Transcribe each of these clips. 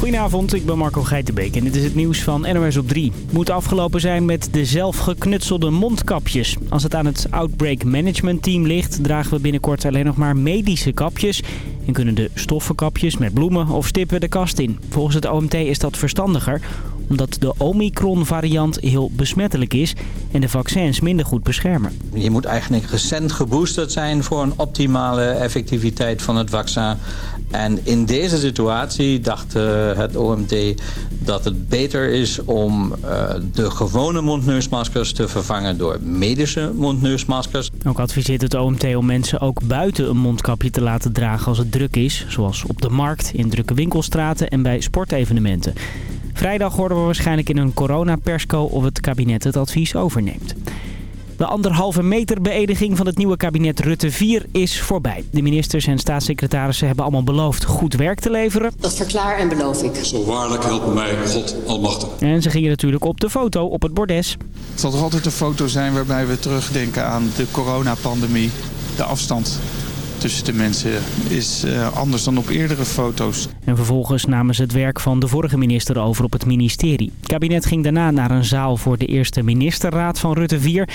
Goedenavond, ik ben Marco Geitenbeek en dit is het nieuws van NOS op 3. Moet afgelopen zijn met de zelfgeknutselde mondkapjes. Als het aan het Outbreak Management Team ligt, dragen we binnenkort alleen nog maar medische kapjes... en kunnen de stoffenkapjes met bloemen of stippen de kast in. Volgens het OMT is dat verstandiger, omdat de Omicron-variant heel besmettelijk is... en de vaccins minder goed beschermen. Je moet eigenlijk recent geboosterd zijn voor een optimale effectiviteit van het vaccin. En in deze situatie dacht uh, het OMT dat het beter is om uh, de gewone mondneusmaskers te vervangen door medische mondneusmaskers. Ook adviseert het OMT om mensen ook buiten een mondkapje te laten dragen als het druk is. Zoals op de markt, in drukke winkelstraten en bij sportevenementen. Vrijdag horen we waarschijnlijk in een coronapersco of het kabinet het advies overneemt. De anderhalve meter beëdiging van het nieuwe kabinet Rutte 4 is voorbij. De ministers en staatssecretarissen hebben allemaal beloofd goed werk te leveren. Dat verklaar en beloof ik. Zo waarlijk helpt mij God almachtig. En ze gingen natuurlijk op de foto op het bordes. Het zal toch altijd een foto zijn waarbij we terugdenken aan de coronapandemie. De afstand tussen de mensen is uh, anders dan op eerdere foto's. En vervolgens namen ze het werk van de vorige minister over op het ministerie. Het kabinet ging daarna naar een zaal voor de eerste ministerraad van Rutte 4...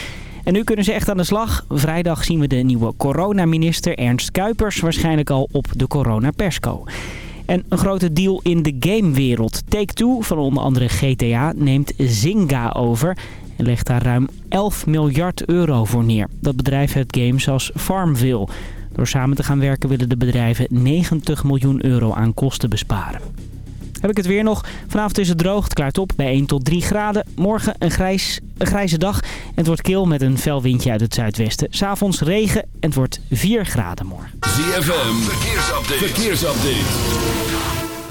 En nu kunnen ze echt aan de slag. Vrijdag zien we de nieuwe coronaminister Ernst Kuipers waarschijnlijk al op de coronapersco. En een grote deal in de gamewereld. Take-Two van onder andere GTA neemt Zynga over en legt daar ruim 11 miljard euro voor neer. Dat bedrijf heeft games als Farmville. Door samen te gaan werken willen de bedrijven 90 miljoen euro aan kosten besparen. Heb ik het weer nog. Vanavond is het droog. Het klaart op bij 1 tot 3 graden. Morgen een, grijs, een grijze dag. En het wordt kil met een fel windje uit het zuidwesten. S'avonds regen en het wordt 4 graden morgen. ZFM. Verkeersupdate. Verkeersupdate.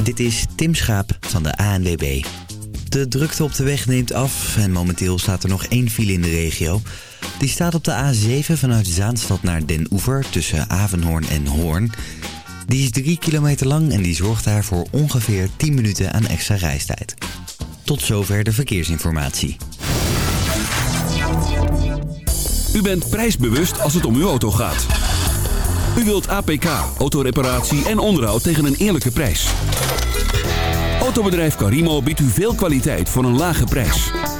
Dit is Tim Schaap van de ANWB. De drukte op de weg neemt af en momenteel staat er nog één file in de regio. Die staat op de A7 vanuit Zaanstad naar Den Oever tussen Avenhoorn en Hoorn. Die is 3 kilometer lang en die zorgt daar voor ongeveer 10 minuten aan extra reistijd. Tot zover de verkeersinformatie. U bent prijsbewust als het om uw auto gaat. U wilt APK, autoreparatie en onderhoud tegen een eerlijke prijs. Autobedrijf Carimo biedt u veel kwaliteit voor een lage prijs.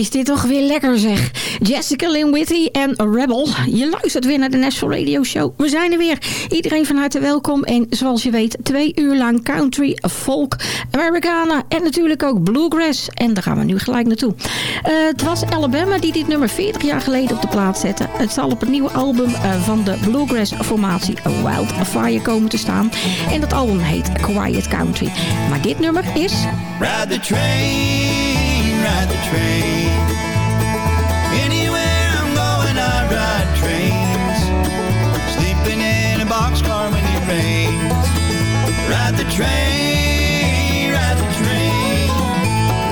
Is dit toch weer lekker zeg. Jessica Lynn Whitty en Rebel. Je luistert weer naar de Nashville Radio Show. We zijn er weer. Iedereen van harte welkom. En zoals je weet, twee uur lang country, folk, Americana en natuurlijk ook bluegrass. En daar gaan we nu gelijk naartoe. Eh, het was Alabama die dit nummer 40 jaar geleden op de plaats zette. Het zal op het nieuwe album eh, van de bluegrass formatie Wildfire komen te staan. En dat album heet Quiet Country. Maar dit nummer is... Ride the train, ride the train. Train, ride the train.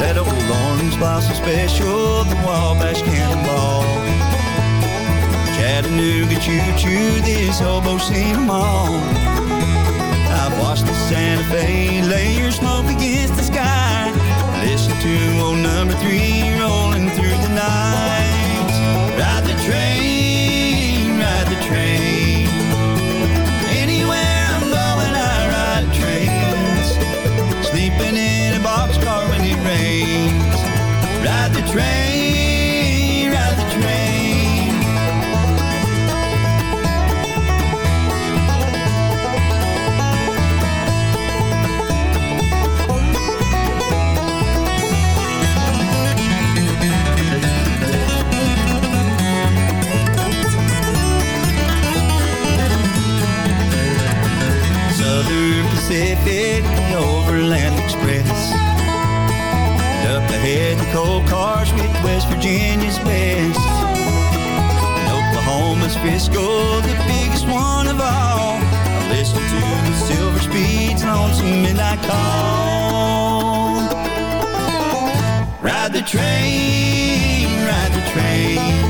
That old orange blossom special, the Wabash Cannonball. Chattanooga choo-choo, this hobo seen 'em all. I've watched the Santa Fe lay your smoke against the sky. Listen to old number three Pacific, the Overland Express. And up ahead, the coal cars with West Virginia's best. And Oklahoma's Frisco, the biggest one of all. I listen to the Silver Speed's lonesome midnight call. Ride the train, ride the train.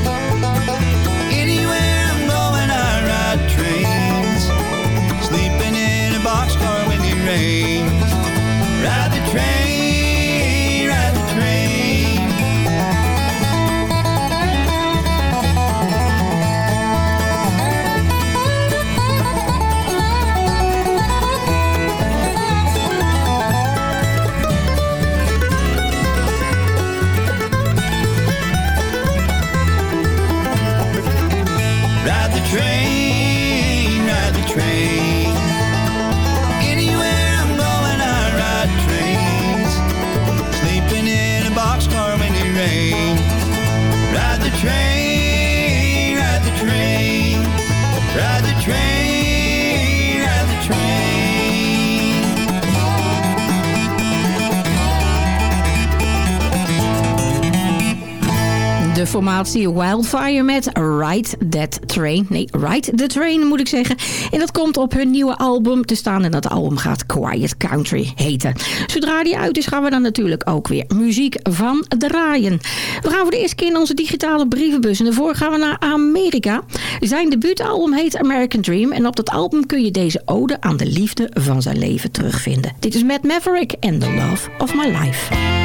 Formatie Wildfire met Ride That Train. Nee, Ride the Train moet ik zeggen. En dat komt op hun nieuwe album te staan. En dat album gaat Quiet Country heten. Zodra die uit is gaan we dan natuurlijk ook weer muziek van draaien. We gaan voor de eerste keer in onze digitale brievenbus. En daarvoor gaan we naar Amerika. Zijn debuutalbum heet American Dream. En op dat album kun je deze ode aan de liefde van zijn leven terugvinden. Dit is Matt Maverick en The Love of My Life.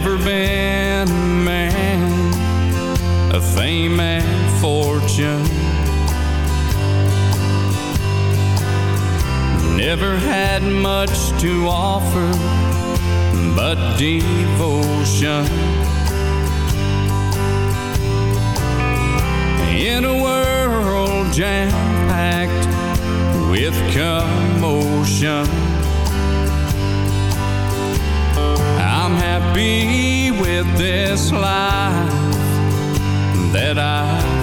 Never been a man of fame and fortune. Never had much to offer but devotion. In a world jam packed with commotion. be with this life that I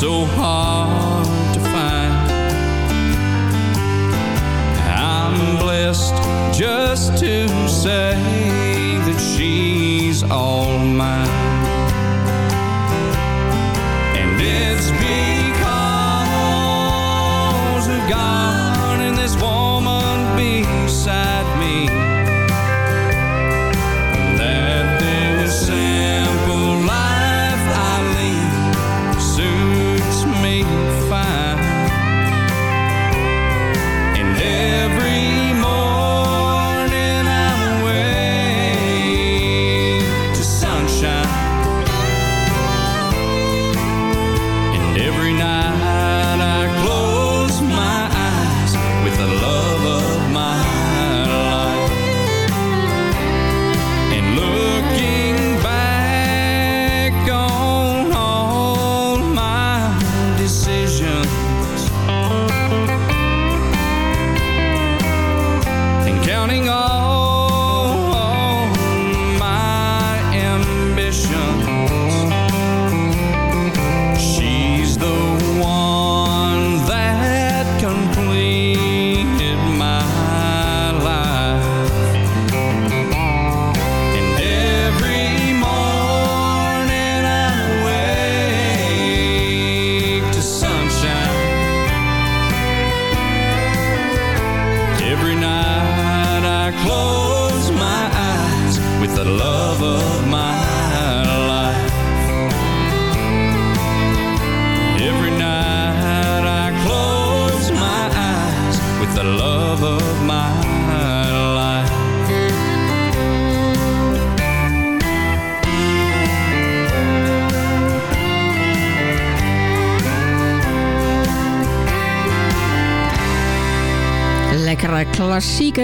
so hard to find. I'm blessed just to say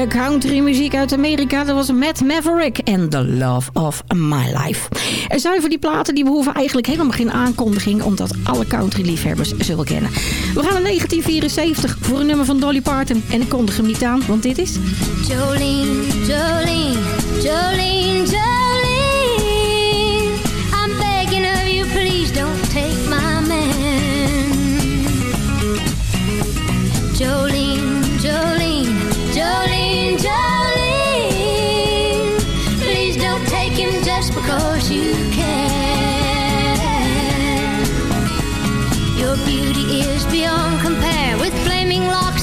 country muziek uit Amerika. Dat was Matt Maverick en The Love of My Life. Er zijn voor die platen die behoeven eigenlijk helemaal geen aankondiging... omdat alle country liefhebbers wel kennen. We gaan naar 1974 voor een nummer van Dolly Parton. En ik kondig hem niet aan, want dit is... Jolene, Jolene, Jolene, Jolene. I'm begging of you, please don't take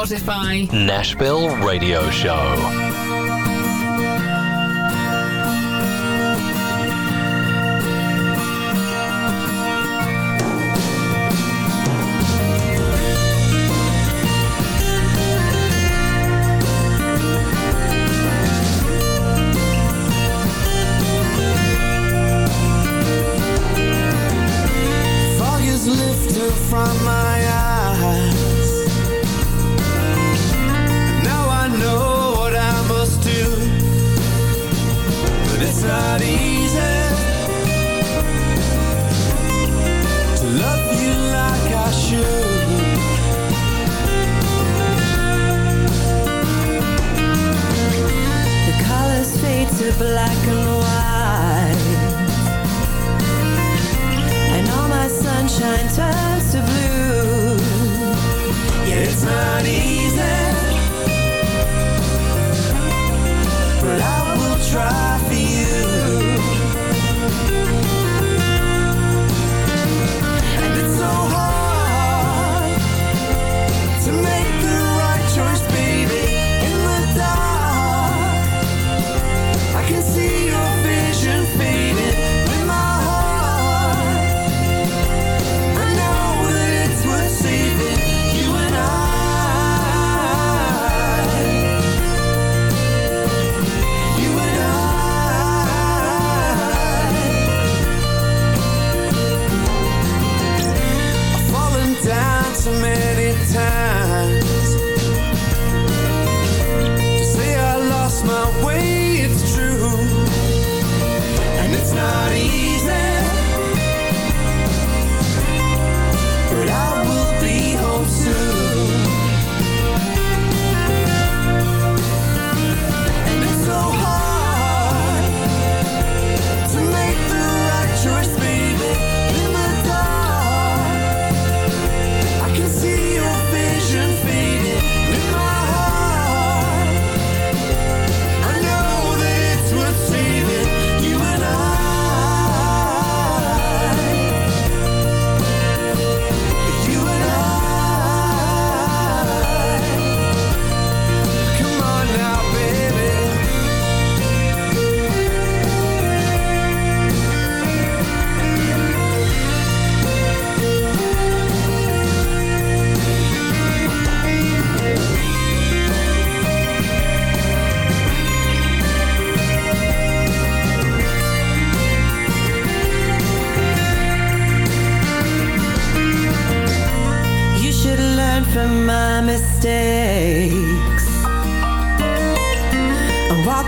Spotify. Nashville Radio Show.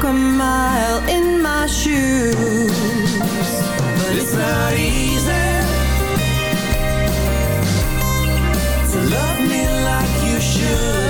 Walk a mile in my shoes. But it's not easy to love me like you should.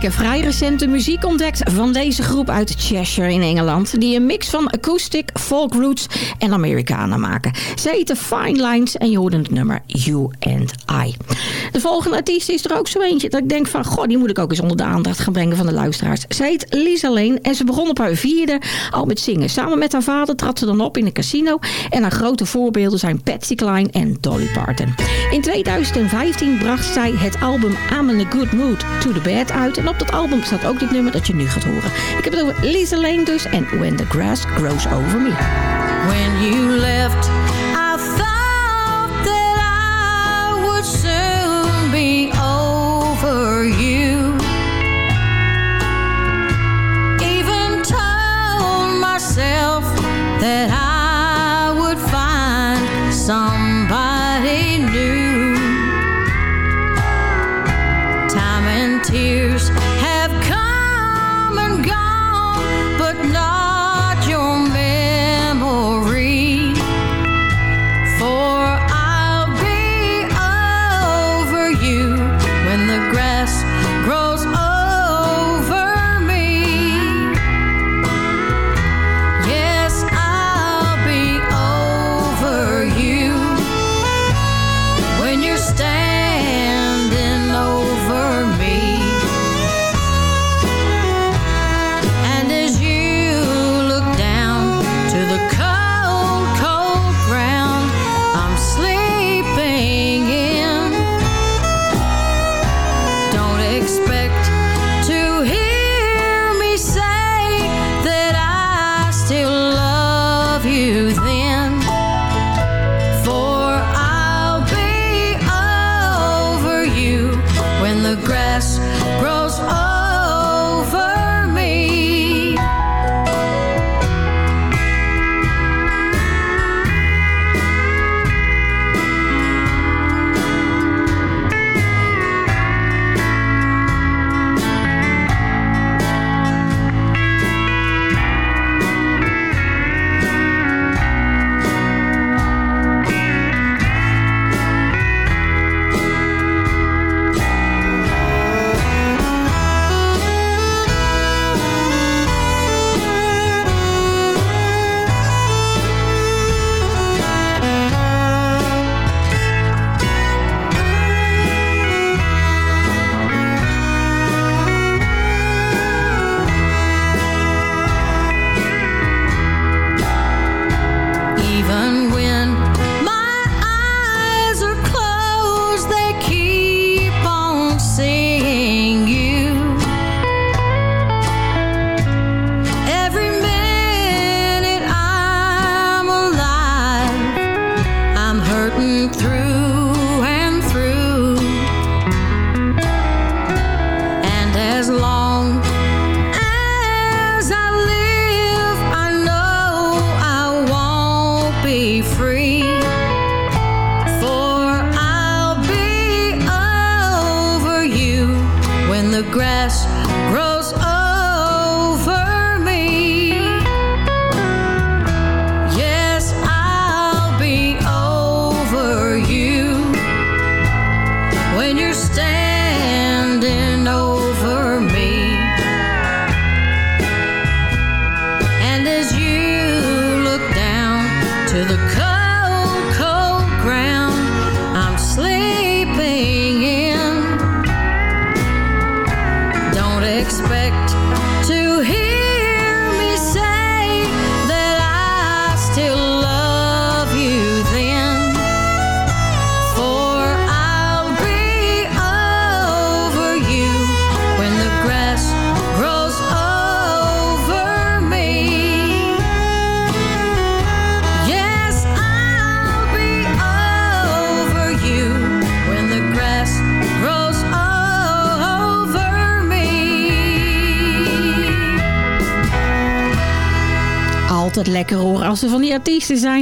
Heb vrij recent de muziek ontdekt van deze groep uit Cheshire in Engeland. Die een mix van acoustic, folk roots en Americana maken. Ze heten Fine Lines en je hoorde het nummer You and I. De volgende artiest is er ook zo eentje dat ik denk van... Goh, die moet ik ook eens onder de aandacht gaan brengen van de luisteraars. Ze heet Lisa Lane en ze begon op haar vierde al met zingen. Samen met haar vader trad ze dan op in een casino. En haar grote voorbeelden zijn Patsy Cline en Dolly Parton. In 2015 bracht zij het album I'm in a Good Mood to the Bed uit. En op dat album staat ook dit nummer dat je nu gaat horen. Ik heb het over Lisa Lane dus en When the Grass Grows Over Me. When you left,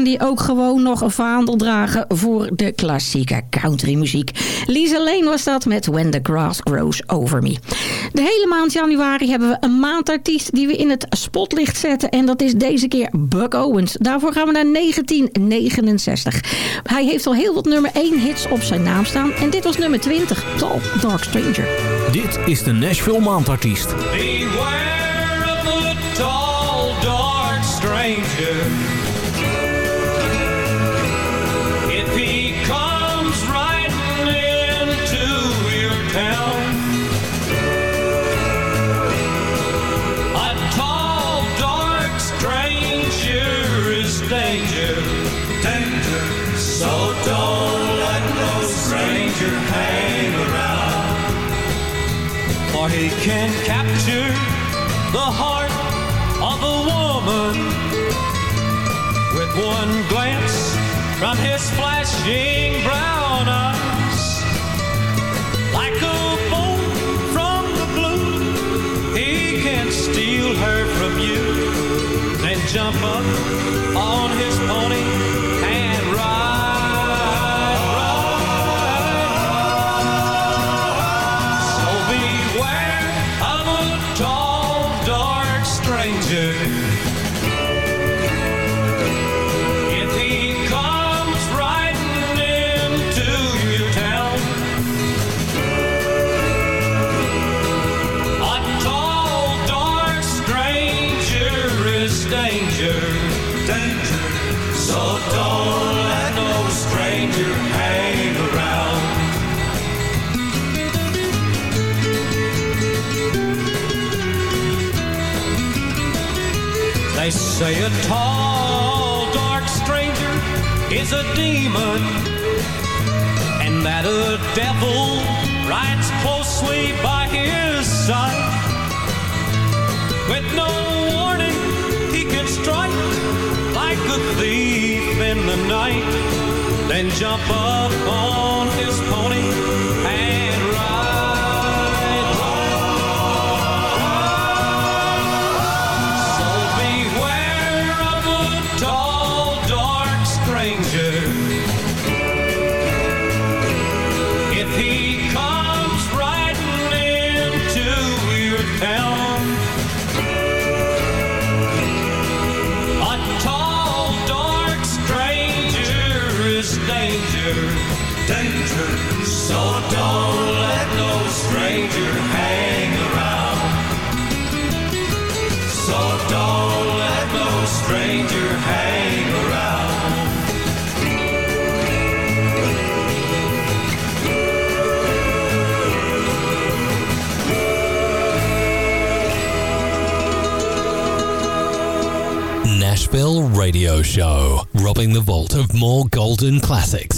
die ook gewoon nog een vaandel dragen voor de klassieke countrymuziek. Lisa Lane was dat met When the Grass Grows Over Me. De hele maand januari hebben we een maandartiest die we in het spotlicht zetten. En dat is deze keer Buck Owens. Daarvoor gaan we naar 1969. Hij heeft al heel wat nummer 1 hits op zijn naam staan. En dit was nummer 20, Tall Dark Stranger. Dit is de Nashville Maandartiest. Beware of the tall, dark stranger. He can capture the heart of a woman with one glance from his flashing brown eyes. Like a bolt from the blue, he can steal her from you, then jump up on his pony They say a tall, dark stranger is a demon, and that a devil rides closely by his side. With no warning, he can strike like a thief in the night, then jump up on his pony So don't let no stranger hang around. So don't let no stranger hang around. Nashville Radio Show, robbing the vault of more golden classics.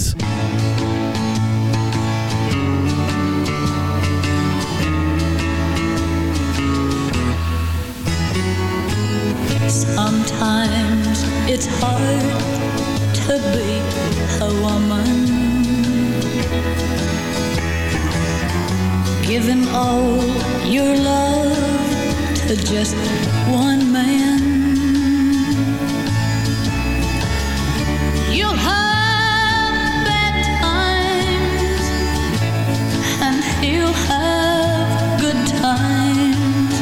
Giving all your love to just one man. You'll have bad times, and he'll have good times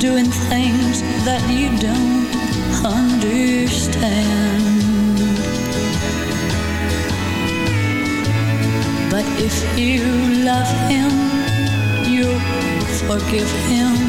doing things that you don't give him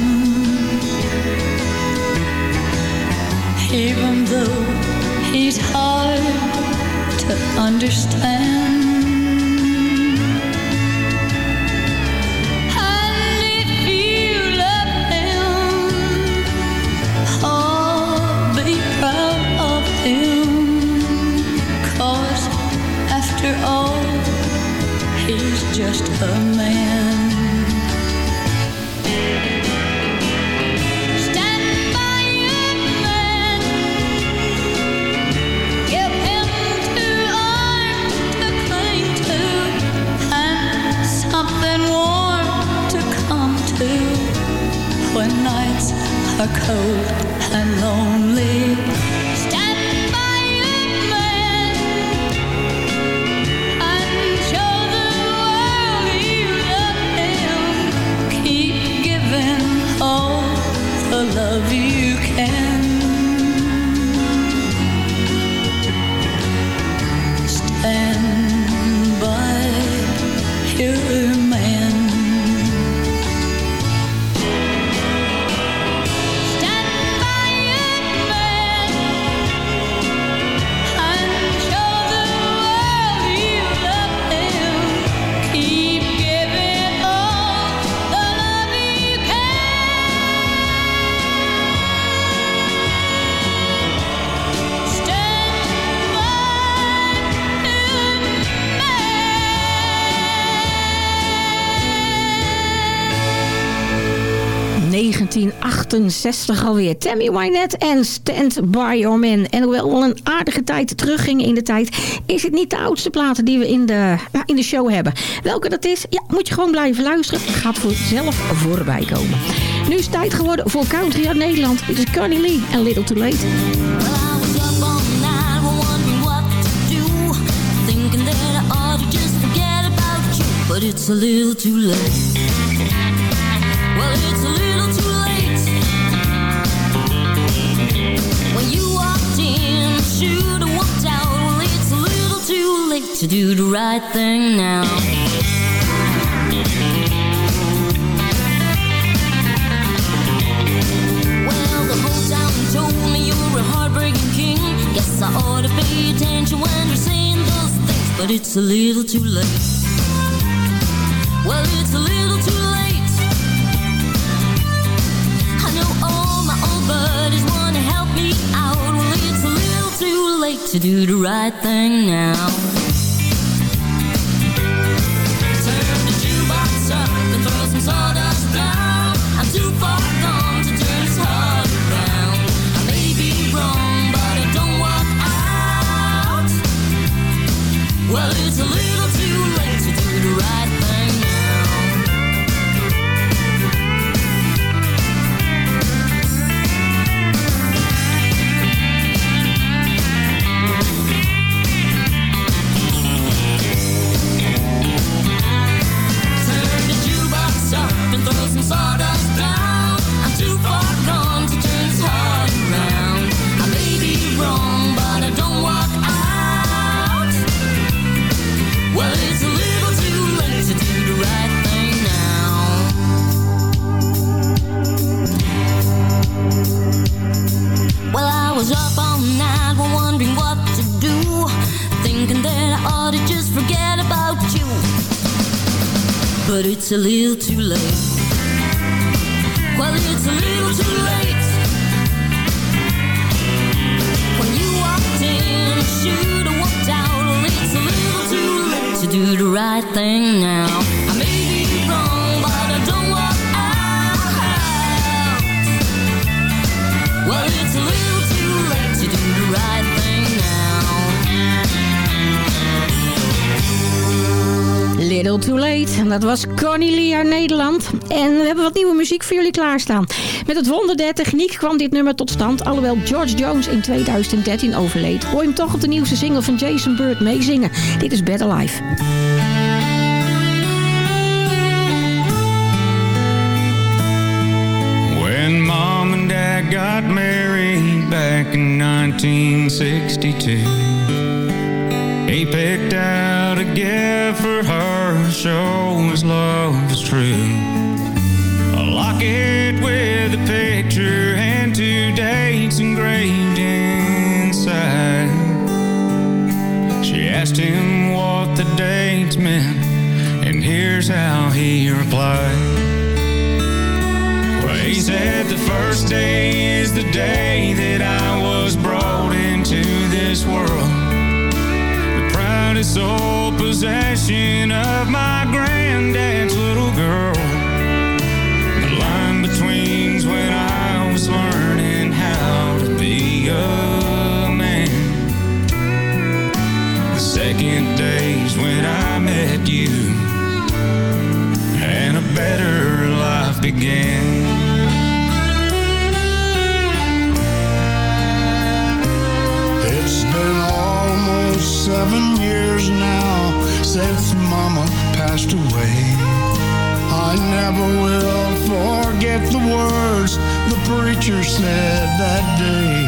1968 alweer. Tammy Wynette en Stand By Your Man. En hoewel we al een aardige tijd teruggingen in de tijd... is het niet de oudste platen die we in de, ja, in de show hebben. Welke dat is, ja, moet je gewoon blijven luisteren. Het gaat vanzelf voorbij komen. Nu is het tijd geworden voor Country uit Nederland. Dit is Connie Lee en Little Too Late. But it's a little too late Well, to do the right thing now Well, the whole town told me you were a heartbreaking king. Guess I ought to pay attention when you're saying those things, but it's a little too late. Well, it's a little too late. I know all my old buddies want to help me out. Well, it's a little too late to do the right thing now. Well, it's a little a little too late. Dat was Connie Lee uit Nederland. En we hebben wat nieuwe muziek voor jullie klaarstaan. Met het wonder der techniek kwam dit nummer tot stand. Alhoewel George Jones in 2013 overleed. Hoor hem toch op de nieuwste single van Jason Bird meezingen. Dit is Better Life. When mom and dad got married back in 1962 He picked out a gift for her to show his love was true. A locket with a picture and two dates engraved inside. She asked him what the dates meant And here's how he replied. He said the first day is the day that I was brought into this world. Sole possession of my granddad's little girl. The line between's when I was learning how to be a man. The second day's when I met you. And a better life began. Seven years now since Mama passed away. I never will forget the words the preacher said that day.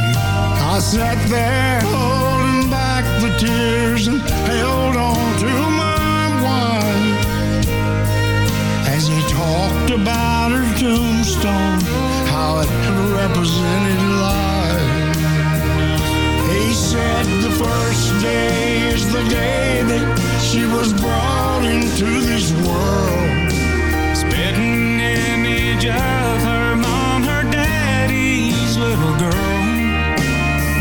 I sat there holding back the tears and held on to my wife as he talked about her tombstone, how it represented life. Said the first day is the day that she was brought into this world. Spitting image of her mom, her daddy's little girl.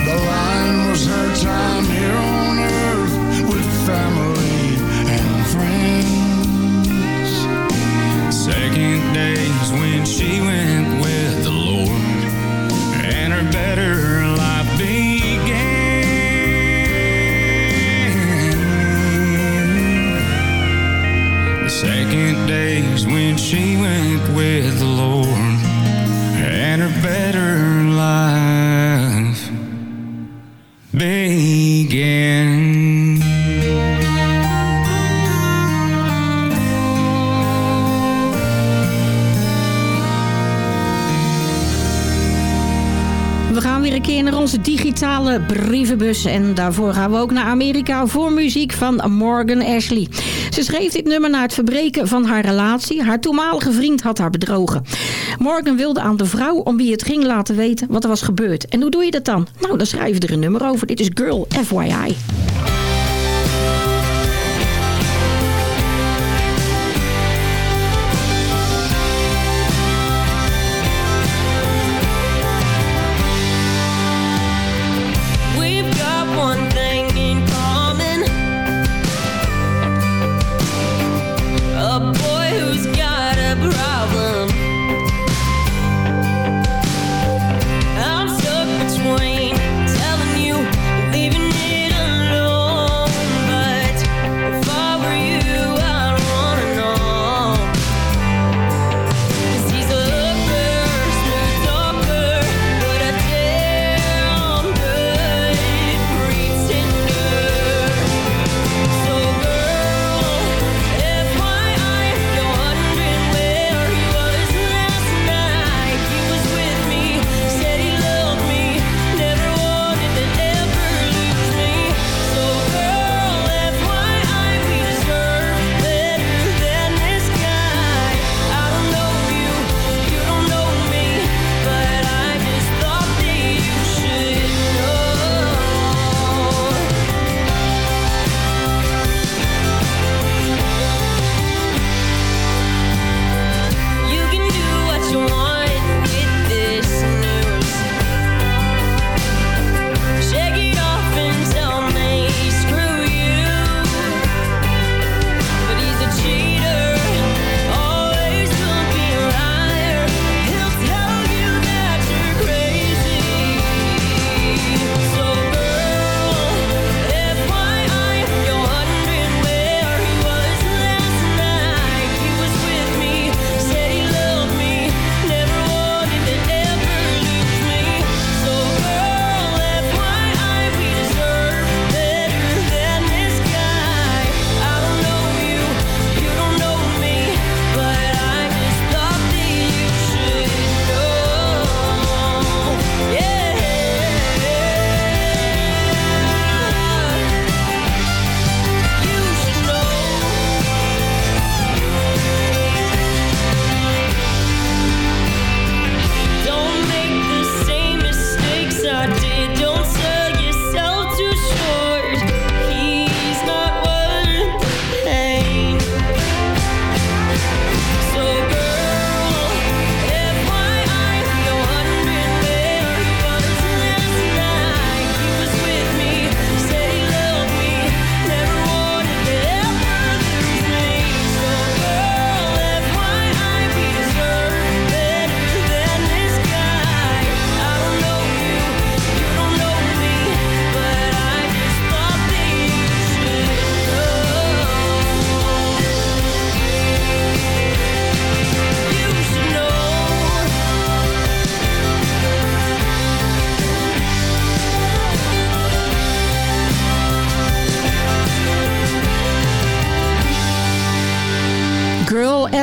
The line was her time here on earth with family and friends. Second days when she went with the Lord and her better life began. Days when she went with the Lord. And her better onze digitale brievenbus. En daarvoor gaan we ook naar Amerika voor muziek van Morgan Ashley. Ze schreef dit nummer na het verbreken van haar relatie. Haar toenmalige vriend had haar bedrogen. Morgan wilde aan de vrouw om wie het ging laten weten wat er was gebeurd. En hoe doe je dat dan? Nou, dan schrijf je er een nummer over. Dit is Girl, FYI.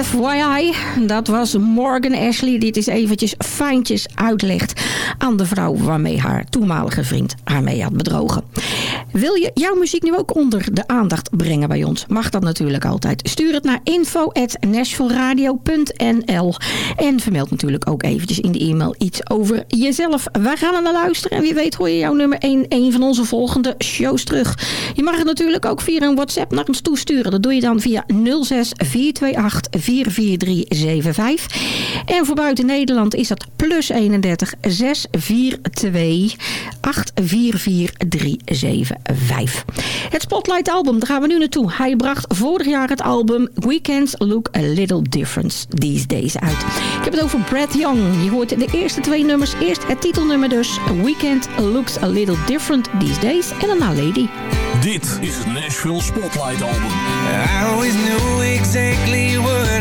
FYI, dat was Morgan Ashley. Dit is eventjes fijntjes uitlegt aan de vrouw waarmee haar toenmalige vriend haar mee had bedrogen. Wil je jouw muziek nu ook onder de aandacht brengen bij ons? Mag dat natuurlijk altijd. Stuur het naar info.nashvilleradio.nl En vermeld natuurlijk ook eventjes in de e-mail iets over jezelf. Wij gaan er naar luisteren en wie weet hoor je jouw nummer 1 een van onze volgende shows terug. Je mag het natuurlijk ook via een WhatsApp naar ons toesturen. Dat doe je dan via 06 428 44375. En voor buiten Nederland is dat plus 31 642 844375. Het Spotlight album, daar gaan we nu naartoe. Hij bracht vorig jaar het album Weekends Look a Little Different These Days uit. Ik heb het over Brad Young. Je hoort de eerste twee nummers. Eerst het titelnummer dus. Weekend Looks a Little Different These Days. En daarna Lady. Dit is het Nashville Spotlight album. I always knew exactly what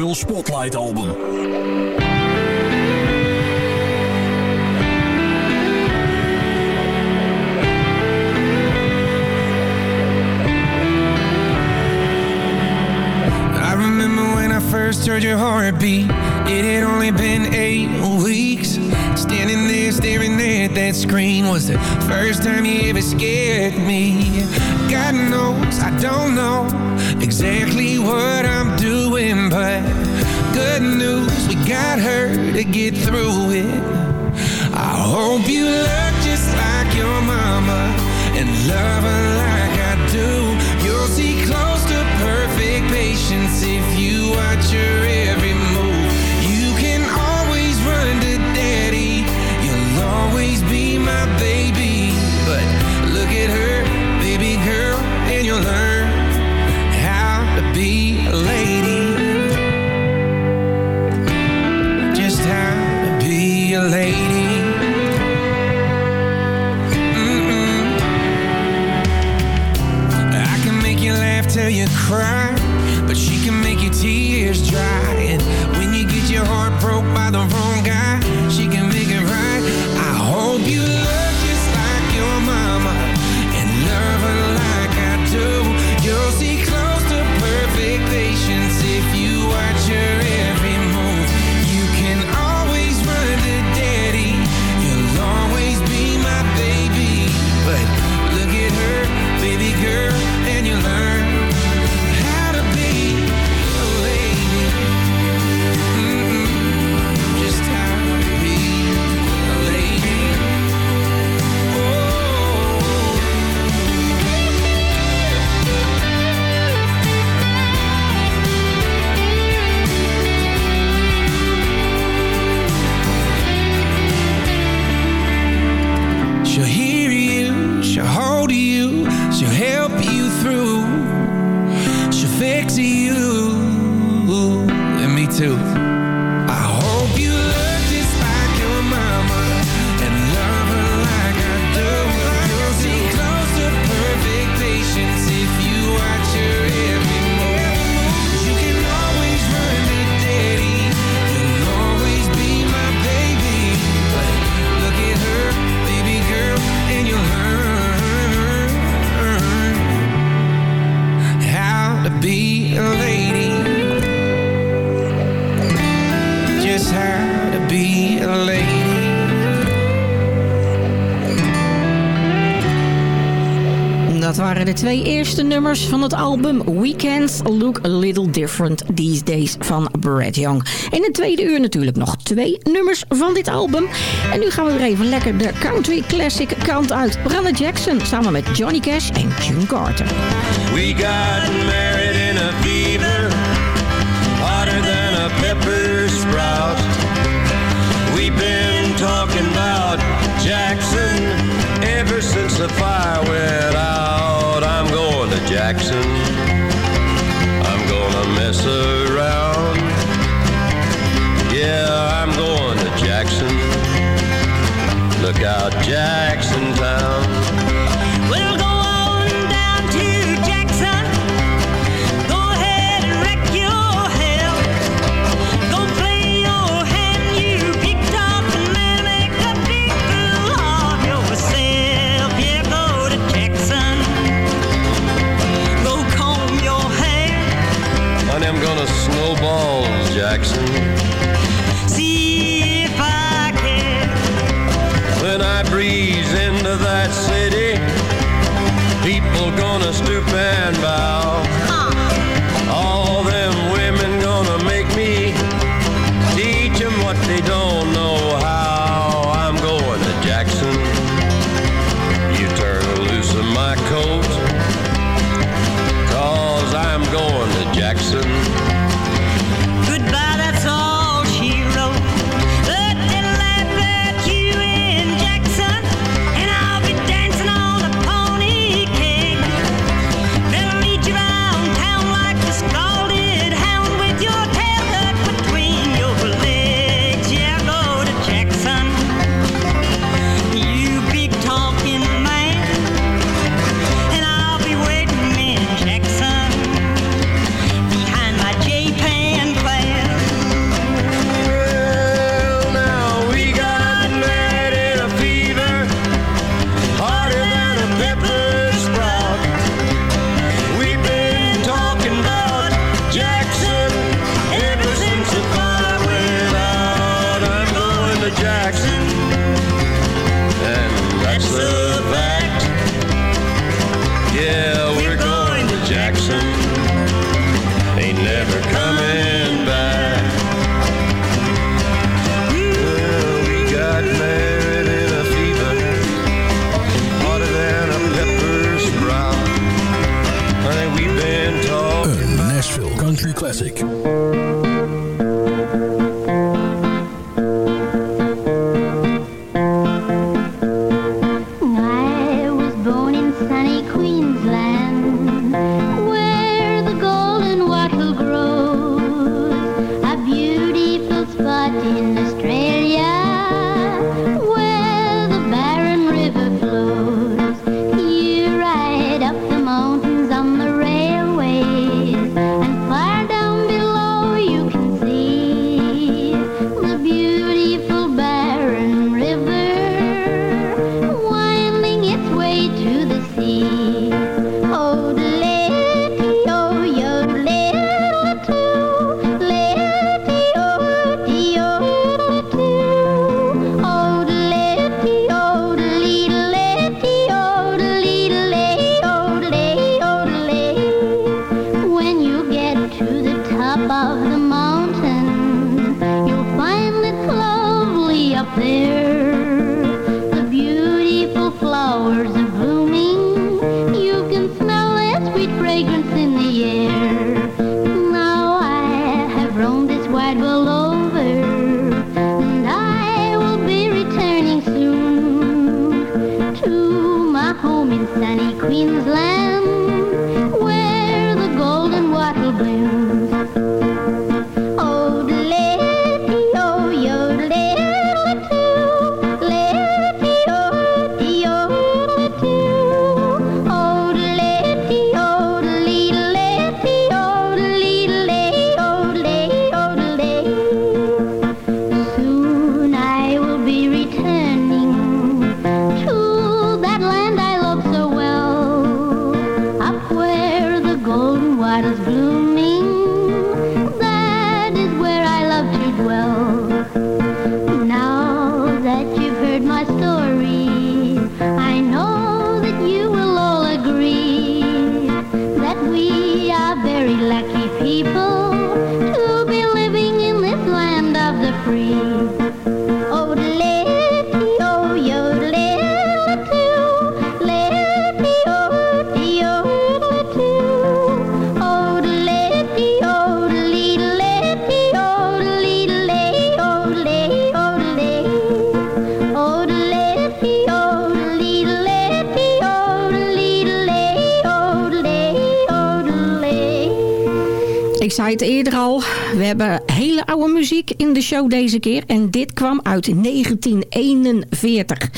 Spotlight album. I remember when I first heard your heartbeat. It had only been eight weeks. Standing there staring at that screen was the first time you ever scared me. God knows I don't know exactly what I'm doing, got her to get through it. I hope you look just like your mama and love her like I do. You'll see close to perfect patience if you watch her cry, twee eerste nummers van het album Weekends Look A Little Different These Days van Brad Young. In het tweede uur natuurlijk nog twee nummers van dit album. En nu gaan we weer even lekker de country classic kant uit. Brenda Jackson samen met Johnny Cash en June Carter. We got married in a fever, hotter than a pepper sprout. We've been talking about Jackson ever since the fire went out. out, I'm going to Jackson. I'm gonna mess around. Yeah, I'm going to Jackson. Look out, Jackson Town. Oude muziek in de show deze keer. En dit kwam uit 1941.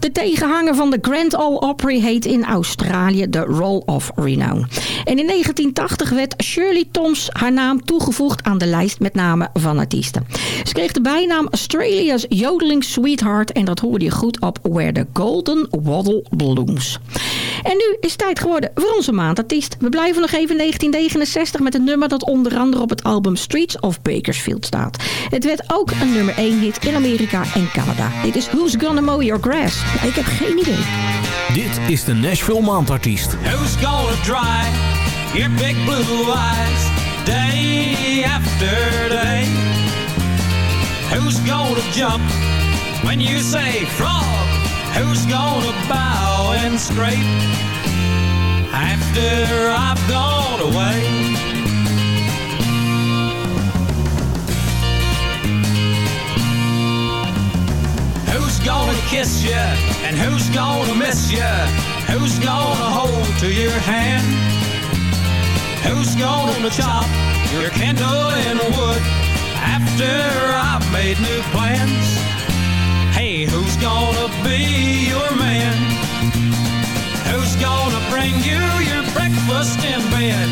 De tegenhanger van de Grand Ole Opry heet in Australië de Roll of Renown. En in 1980 werd Shirley Toms haar naam toegevoegd aan de lijst met namen van artiesten. Ze kreeg de bijnaam Australia's Yodeling Sweetheart. En dat hoorde je goed op Where the Golden Waddle Blooms. En nu is het tijd geworden voor onze maandartiest. We blijven nog even in 1969 met een nummer dat onder andere op het album Streets of Bakersfield staat. Het werd ook een nummer 1 hit in Amerika en Canada. Dit is Who's Gonna Mow Your Grass? Ja, ik heb geen idee. Dit is de Nashville Maandartiest. Who's gonna dry your big blue eyes day after day? Who's gonna jump when you say frog? Who's gonna bow and scrape after I've gone away? Who's gonna kiss you and who's gonna miss you? Who's gonna hold to your hand? Who's gonna chop your kindle in wood after I've made new plans? Who's gonna be your man? Who's gonna bring you your breakfast in bed?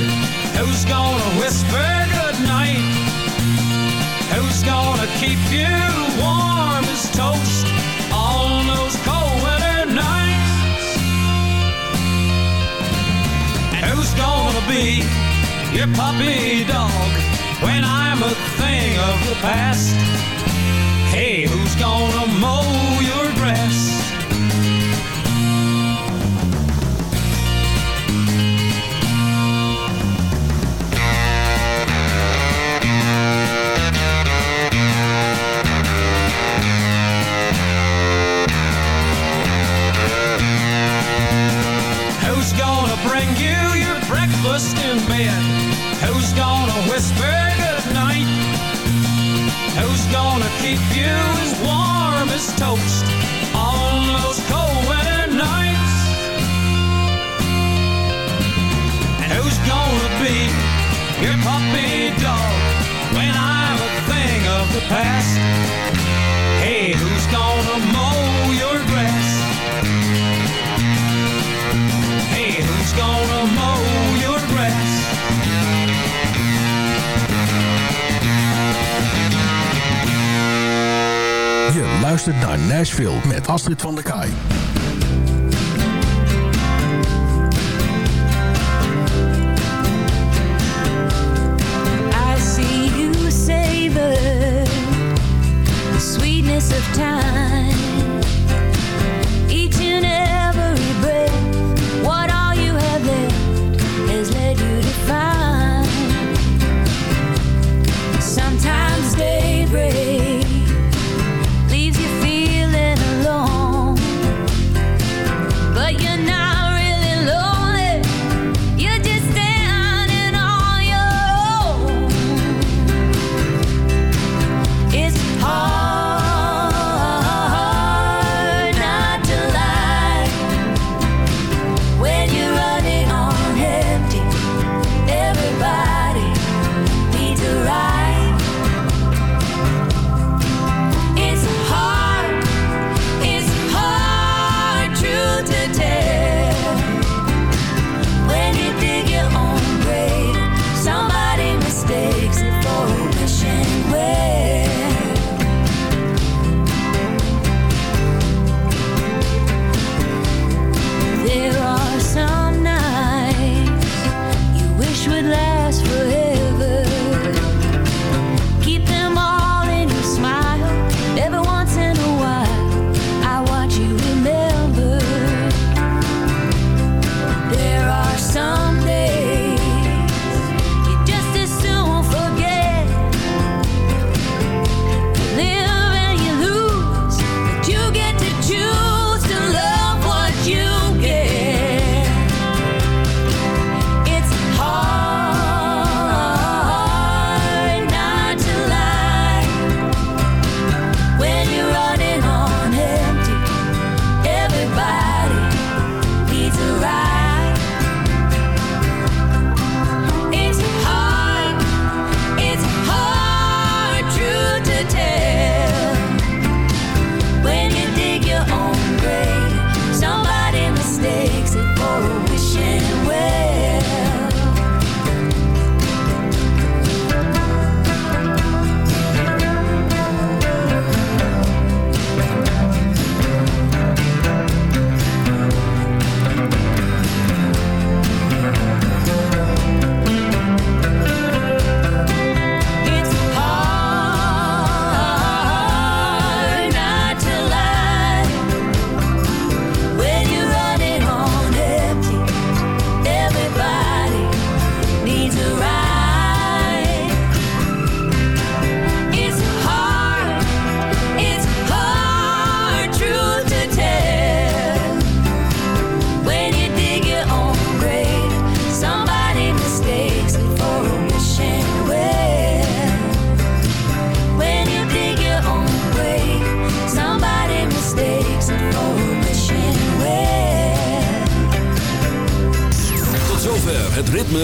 Who's gonna whisper goodnight? Who's gonna keep you warm as toast on those cold winter nights? And who's gonna be your puppy dog when I'm a thing of the past? Hey, who's gonna mow your grass? Who's gonna bring you your breakfast in bed? Who's gonna whisper goodnight? Who's gonna keep you as warm as toast on those cold winter nights? And who's gonna be your puppy dog when I'm a thing of the past? Hey, who's gonna mow your grass? Hey, who's gonna Je luistert naar Nashville met Astrid van der Kaai. Of time.